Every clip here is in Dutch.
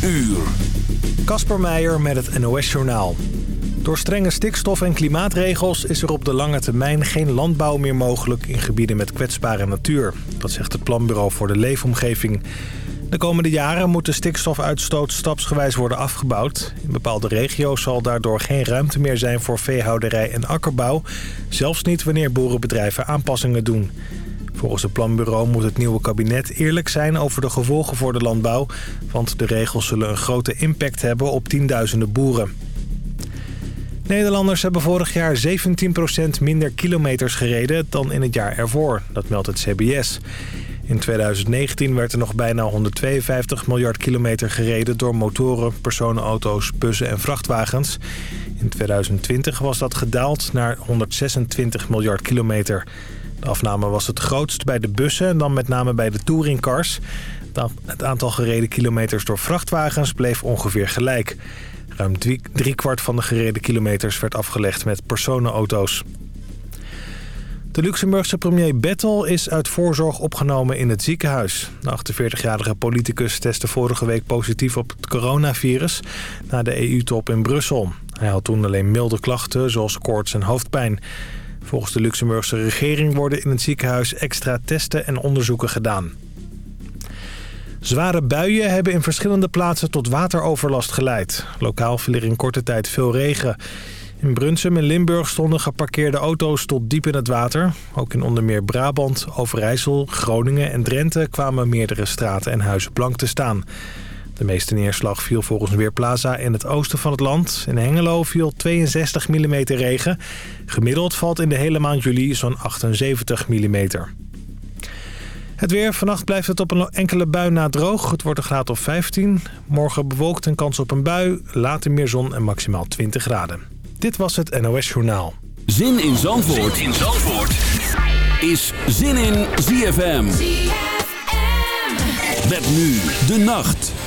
uur. Kasper Meijer met het NOS-journaal. Door strenge stikstof- en klimaatregels is er op de lange termijn geen landbouw meer mogelijk in gebieden met kwetsbare natuur. Dat zegt het Planbureau voor de Leefomgeving. De komende jaren moet de stikstofuitstoot stapsgewijs worden afgebouwd. In bepaalde regio's zal daardoor geen ruimte meer zijn voor veehouderij en akkerbouw. Zelfs niet wanneer boerenbedrijven aanpassingen doen. Volgens het planbureau moet het nieuwe kabinet eerlijk zijn over de gevolgen voor de landbouw. Want de regels zullen een grote impact hebben op tienduizenden boeren. Nederlanders hebben vorig jaar 17% minder kilometers gereden dan in het jaar ervoor. Dat meldt het CBS. In 2019 werd er nog bijna 152 miljard kilometer gereden door motoren, personenauto's, bussen en vrachtwagens. In 2020 was dat gedaald naar 126 miljard kilometer. De afname was het grootst bij de bussen en dan met name bij de touringcars. Het aantal gereden kilometers door vrachtwagens bleef ongeveer gelijk. Ruim driekwart van de gereden kilometers werd afgelegd met personenauto's. De Luxemburgse premier Bettel is uit voorzorg opgenomen in het ziekenhuis. De 48-jarige politicus testte vorige week positief op het coronavirus... na de EU-top in Brussel. Hij had toen alleen milde klachten, zoals koorts en hoofdpijn. Volgens de Luxemburgse regering worden in het ziekenhuis extra testen en onderzoeken gedaan. Zware buien hebben in verschillende plaatsen tot wateroverlast geleid. Lokaal viel in korte tijd veel regen. In Brunsum en Limburg stonden geparkeerde auto's tot diep in het water. Ook in onder meer Brabant, Overijssel, Groningen en Drenthe kwamen meerdere straten en huizen blank te staan. De meeste neerslag viel volgens Weerplaza in het oosten van het land. In Hengelo viel 62 mm regen. Gemiddeld valt in de hele maand juli zo'n 78 mm. Het weer. Vannacht blijft het op een enkele bui na droog. Het wordt een graad of 15. Morgen bewolkt en kans op een bui. Later meer zon en maximaal 20 graden. Dit was het NOS Journaal. Zin in Zandvoort, zin in Zandvoort. is Zin in ZFM. ZFM. Met nu de nacht.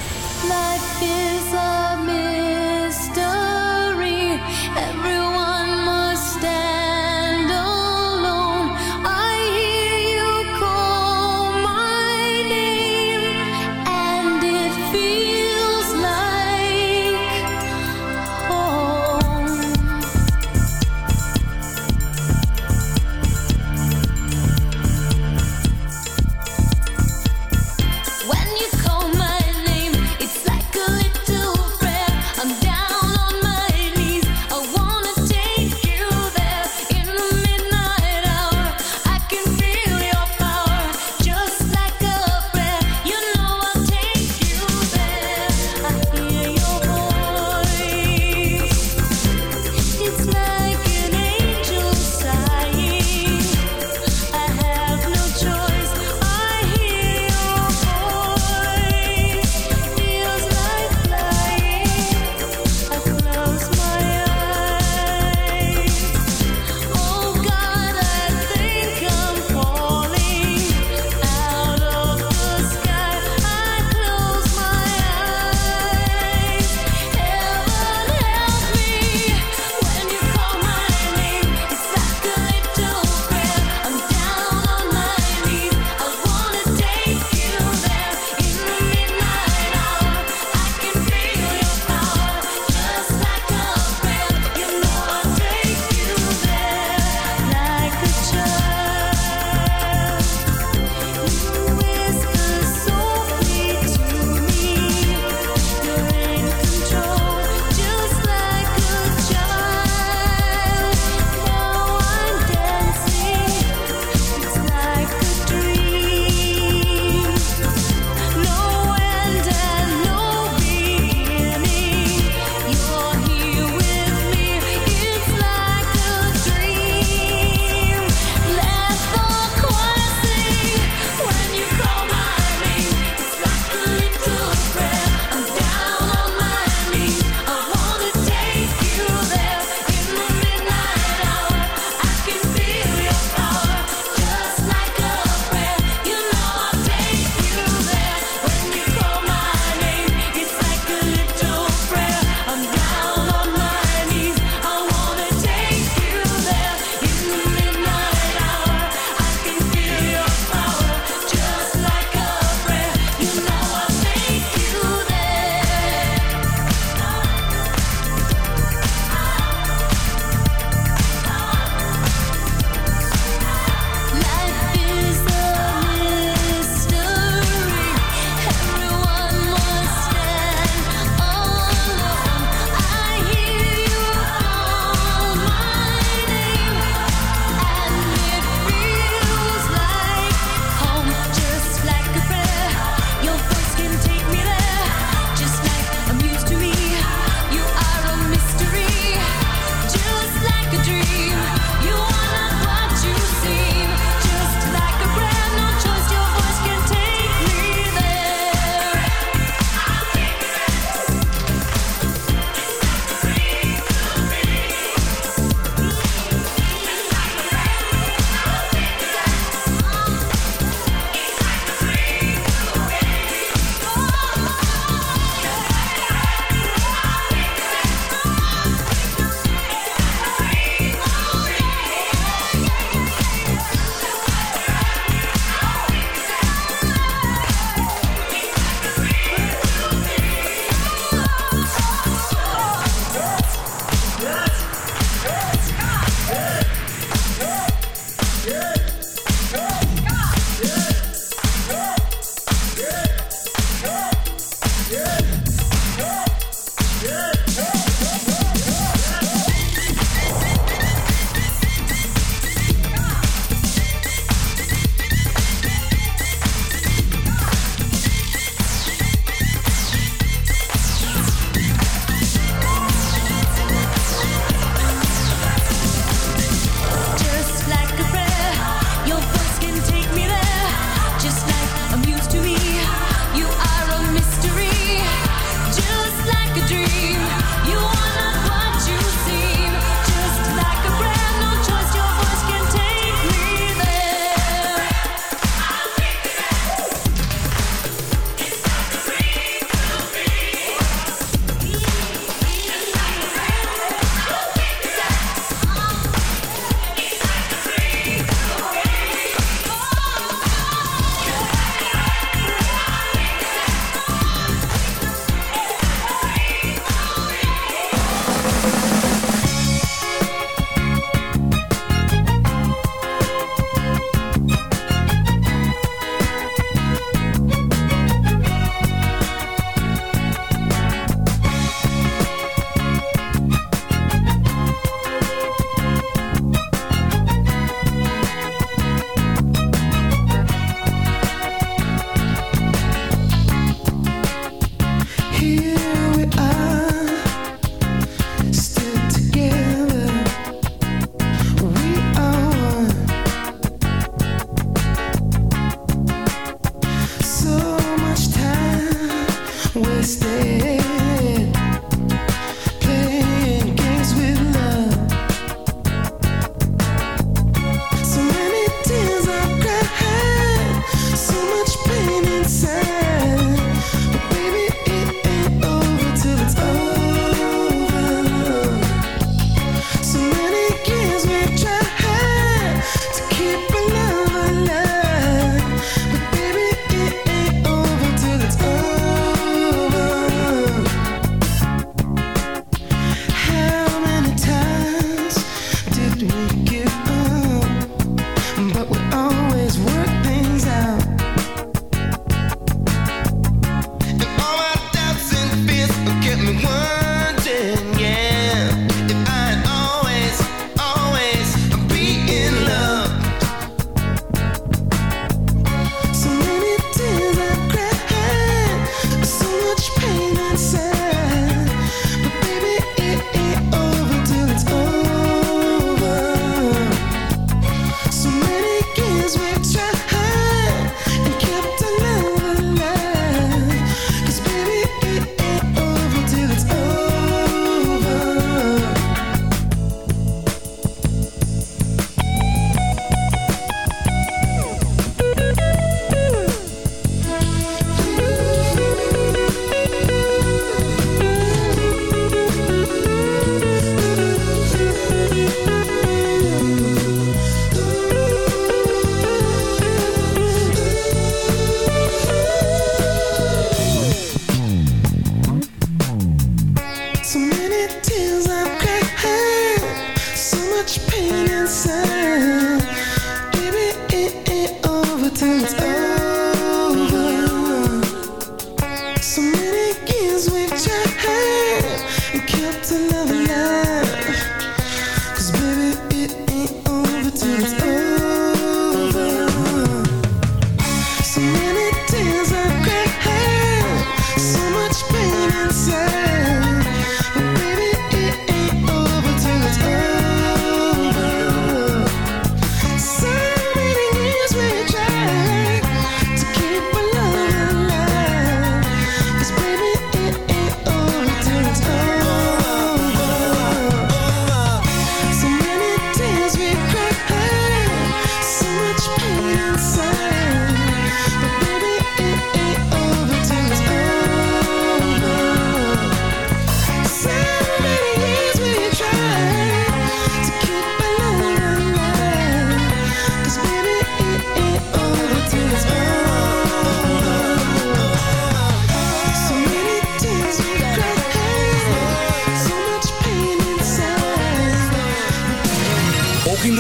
Cause we're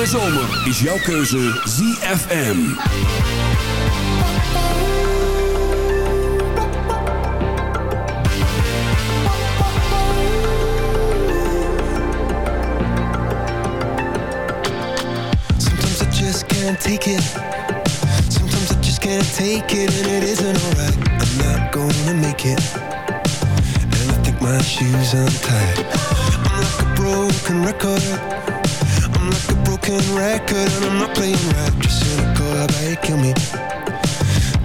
is jouw keuze ZFM. Sometimes I just can't take it. Sometimes I just can't take it and it isn't alright. I'm not gonna make it. And I think my shoes untied. I'm like a broken record broken record and I'm not playing right Just cynical, about you kill me.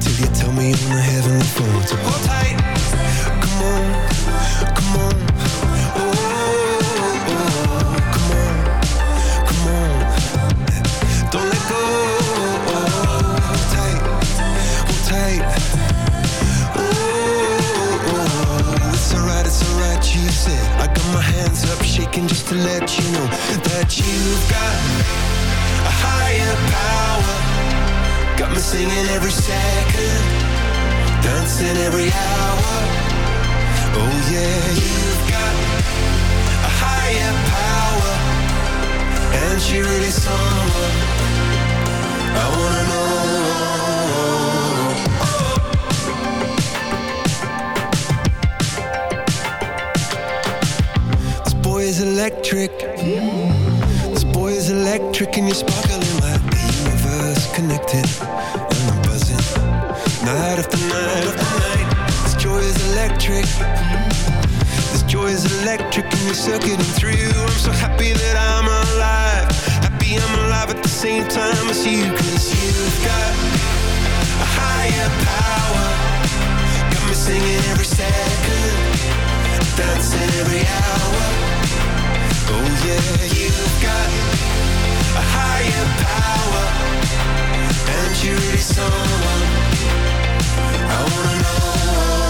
Till you tell me you're on the heavenly phone. So hold tight, come on, come on. Oh, oh, oh, come on, come on. Don't let go. Hold tight, hold tight. Oh, It's alright, it's alright, you said. I got my hands up shaking just to let you know That you've got higher power Got me singing every second Dancing every hour. Oh yeah, you've got a higher power And she really someone I wanna know. Oh. This boy is electric. This boy Tricking you sparkling like the universe connected. And I'm buzzing. Night after night after night. This joy is electric. This joy is electric and you're circuiting through. I'm so happy that I'm alive. Happy I'm alive at the same time as you, 'cause you've got a higher power. Got me singing every second. Dancing every hour. Oh yeah, you've got a higher power. And you really someone. I wanna know.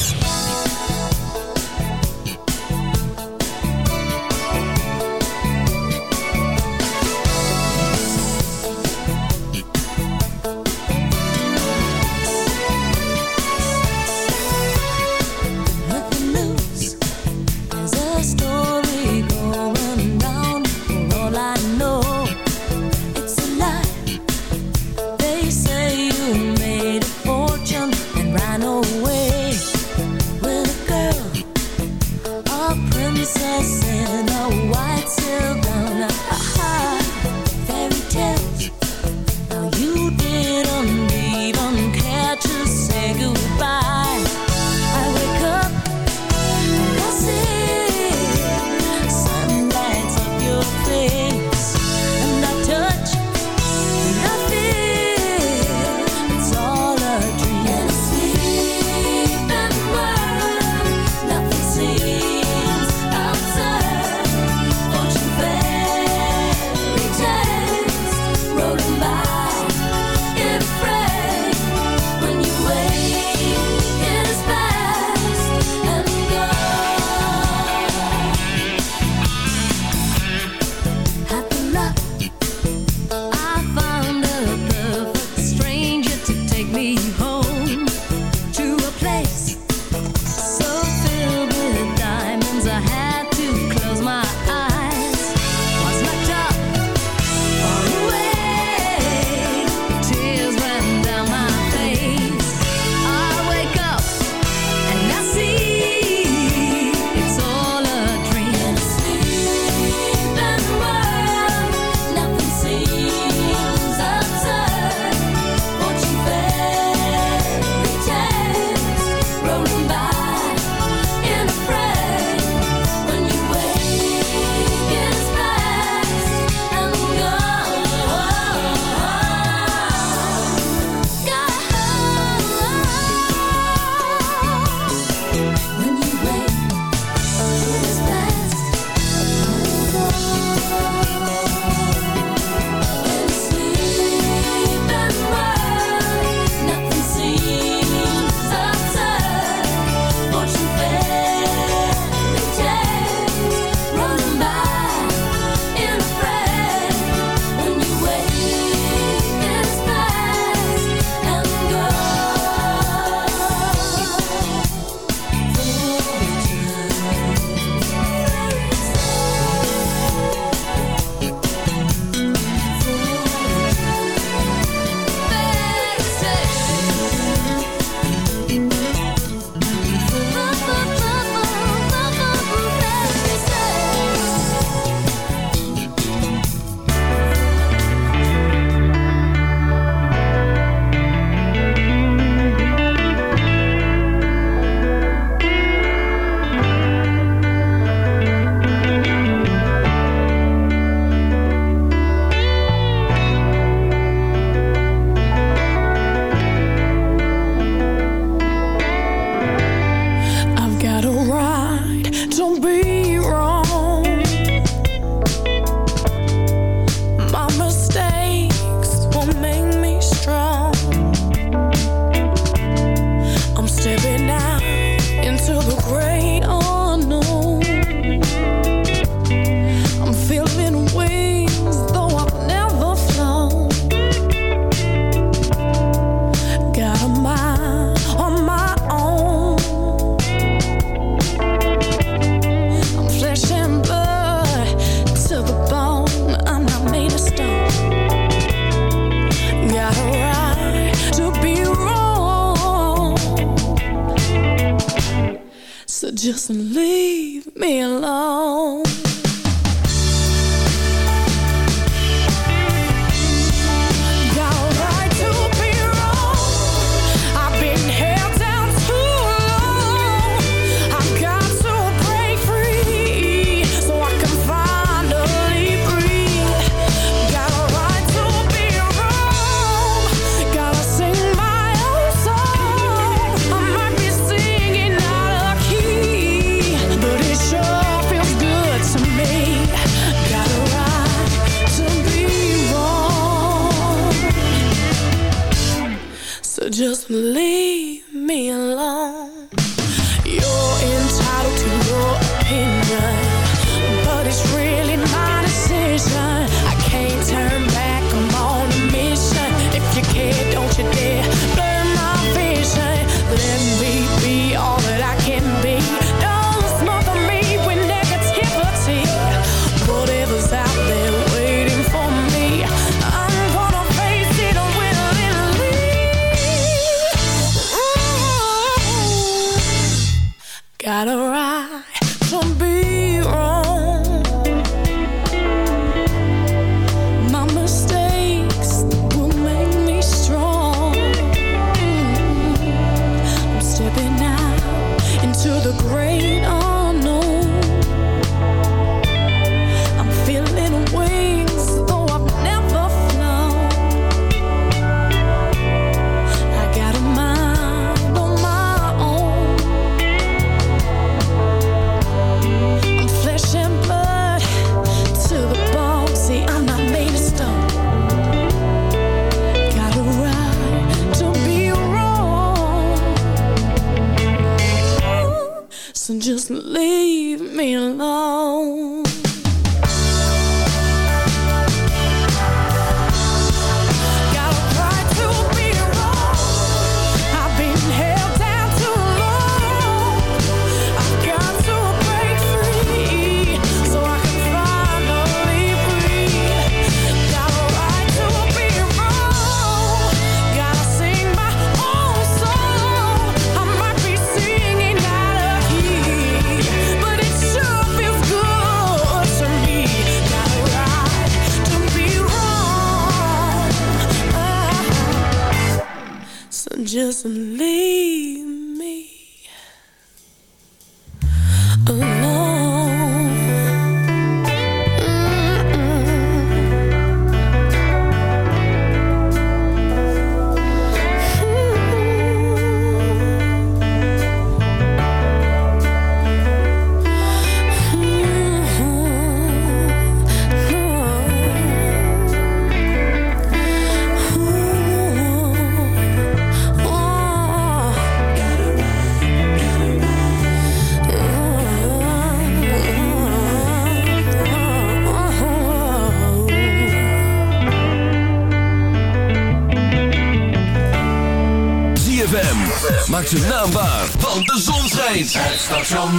just leave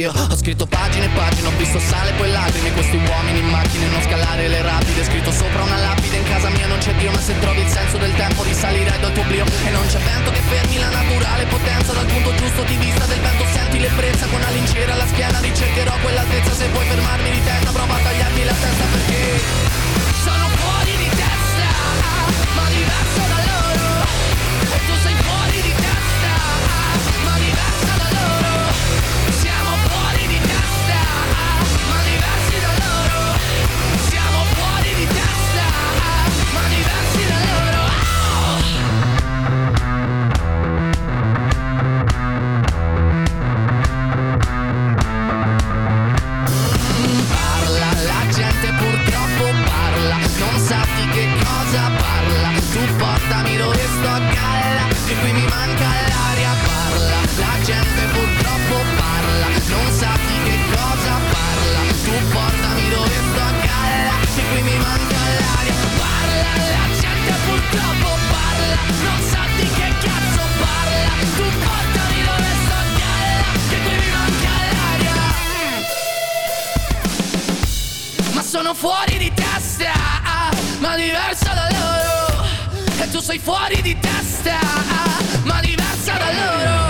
io. Ho scritto pagine e pagine, ho visto sale e poi lacrime. Questi uomini in macchine, non scalare le rapide. Scritto sopra una lapide, in casa mia non c'è Dio Ma se trovi il senso del tempo risalirei dal tuo oblio. E non c'è vento che fermi la naturale potenza. Dal punto giusto di vista del vento senti l'ebbrezza. Con la lincera alla schiena ricercherò quell'altezza. Se vuoi fermarmi di testa prova a tagliarmi la testa perché Sono fuori di testa, ma diverso da sono fuori di testa, ma diverso da loro. E tu sei fuori di testa, ma diverso da loro.